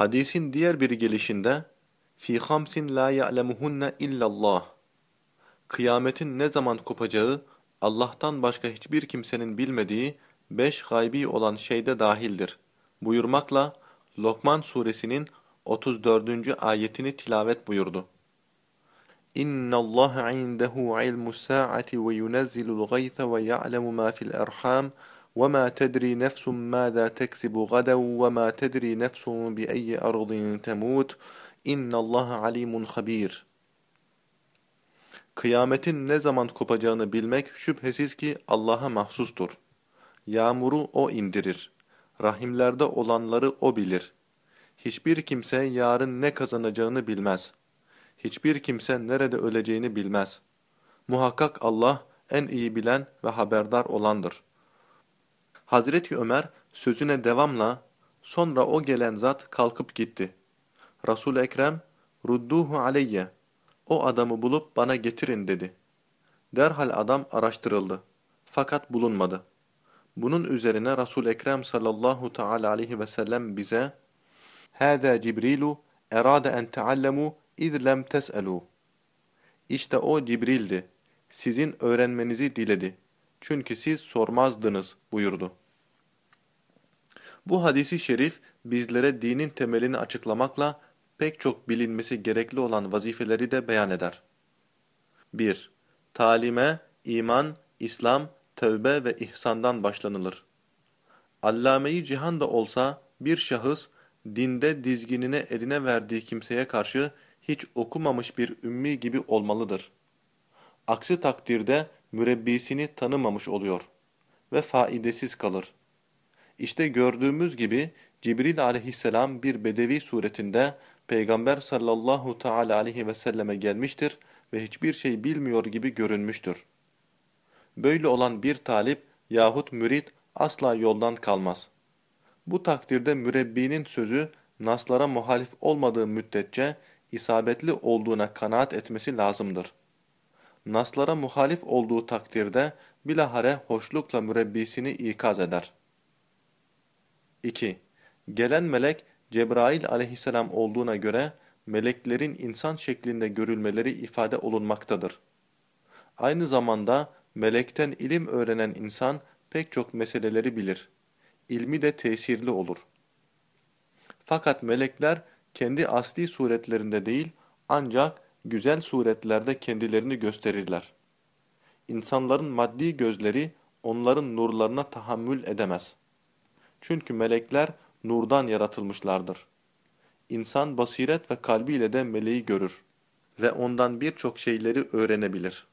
Hadisin diğer bir gelişinde fi hamsin la ya'lemuhunne illallah. Kıyametin ne zaman kopacağı Allah'tan başka hiçbir kimsenin bilmediği beş gaybi olan şeyde dahildir. Buyurmakla Lokman suresinin 34. ayetini tilavet buyurdu. İnna Allah indehu ilmus saati ve yunazzilul gaytha ve ya'lemu ma fil erham nefsun mâzâ teksibu gaden ve ma tedri nefsun bi ayyi ardin temut. İnna Allah alimun habir. Kıyametin ne zaman kopacağını bilmek şüphesiz ki Allah'a mahsustur. Yağmuru O indirir. Rahimlerde olanları O bilir. Hiçbir kimse yarın ne kazanacağını bilmez. Hiçbir kimse nerede öleceğini bilmez. Muhakkak Allah en iyi bilen ve haberdar olandır. Hazreti Ömer sözüne devamla sonra o gelen zat kalkıp gitti. Resul Ekrem rudduhu aleyye o adamı bulup bana getirin dedi. Derhal adam araştırıldı. Fakat bulunmadı. Bunun üzerine Resul Ekrem sallallahu teala aleyhi ve sellem bize "Hâzâ Cibrilu erâde en teallemû iz lem tes'elû." İşte o Cibril'di. Sizin öğrenmenizi diledi. Çünkü siz sormazdınız buyurdu. Bu hadisi şerif bizlere dinin temelini açıklamakla pek çok bilinmesi gerekli olan vazifeleri de beyan eder. 1. Talime, iman, İslam, tövbe ve ihsandan başlanılır. Allame-i cihan da olsa bir şahıs dinde dizginine eline verdiği kimseye karşı hiç okumamış bir ümmi gibi olmalıdır. Aksi takdirde mürebbisini tanımamış oluyor ve faidesiz kalır. İşte gördüğümüz gibi Cibril aleyhisselam bir bedevi suretinde Peygamber sallallahu teala aleyhi ve selleme gelmiştir ve hiçbir şey bilmiyor gibi görünmüştür. Böyle olan bir talip yahut mürit asla yoldan kalmaz. Bu takdirde mürebbinin sözü naslara muhalif olmadığı müddetçe isabetli olduğuna kanaat etmesi lazımdır. Naslara muhalif olduğu takdirde bilahare hoşlukla mürebbisini ikaz eder. 2. Gelen melek Cebrail aleyhisselam olduğuna göre meleklerin insan şeklinde görülmeleri ifade olunmaktadır. Aynı zamanda melekten ilim öğrenen insan pek çok meseleleri bilir. İlmi de tesirli olur. Fakat melekler kendi asli suretlerinde değil ancak güzel suretlerde kendilerini gösterirler. İnsanların maddi gözleri onların nurlarına tahammül edemez. Çünkü melekler nurdan yaratılmışlardır. İnsan basiret ve kalbiyle de meleği görür ve ondan birçok şeyleri öğrenebilir.